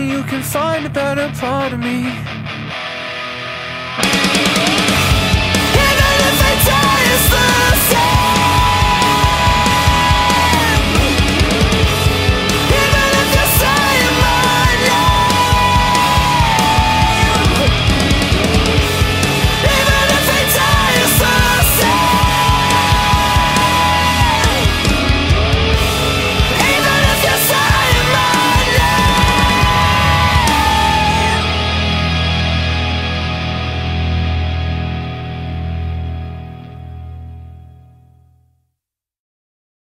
you can find a better part of me.